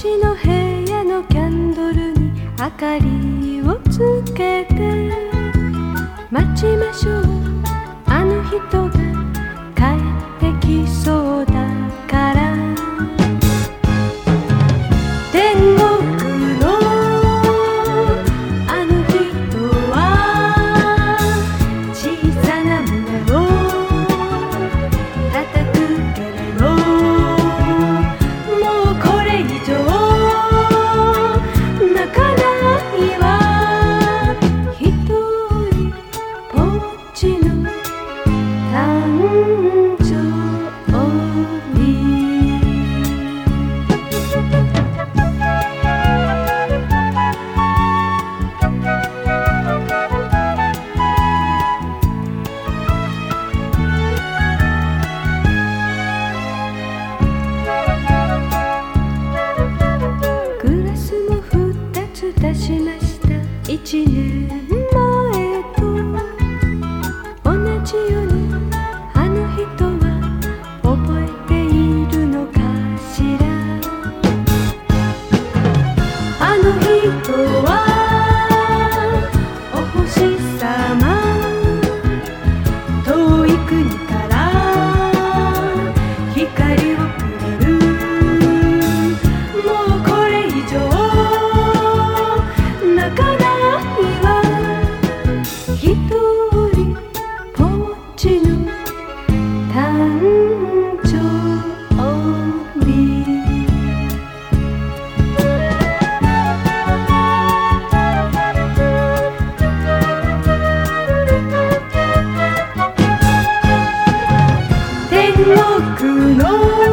私の部屋のキャンドルに明かりをつけて。待ちましょうあの人が。ちの誕生日グラスも二つ出しました。一年。ちの誕生日天国の